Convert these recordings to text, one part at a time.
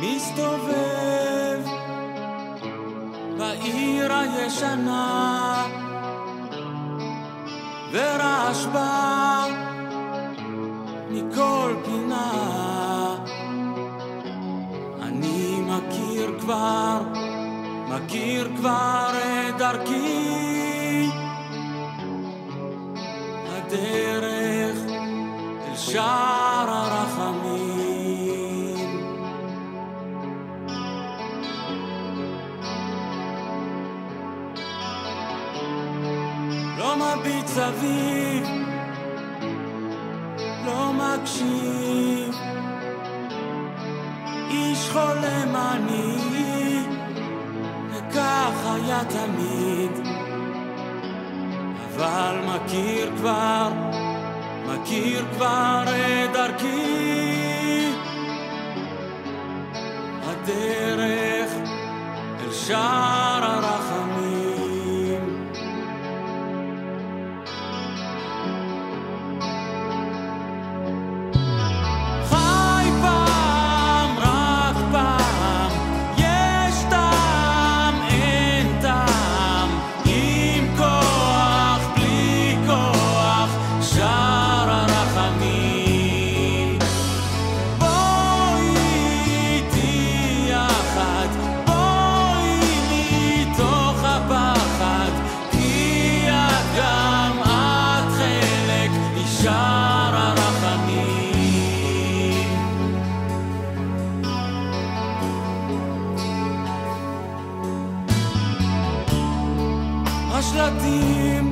מסתובב בעיר הישנה ורעש בא מכל פינה. אני מכיר כבר, מכיר כבר את דרכי. הדרך אל שער הרחמים מביט סביב, לא מקשיב איש חולם אני, וכך היה תמיד. אבל מכיר כבר, מכיר כבר את דרכי. הדרך אל שער צדדים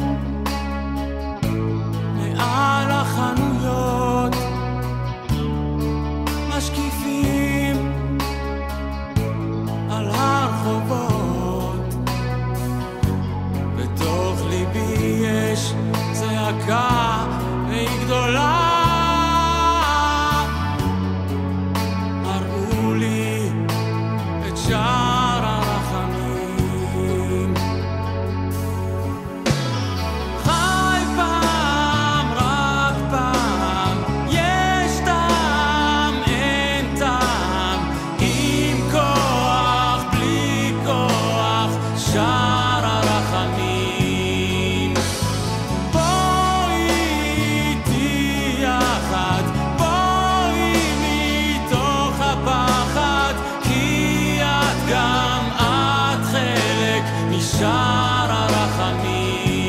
שער הרחמים.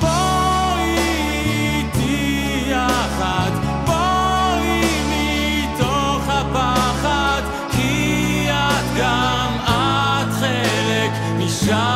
בואי איתי יחד, בואי מתוך הפחד, כי את גם את חלק משם.